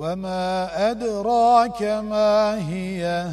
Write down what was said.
وما أدراك ما هي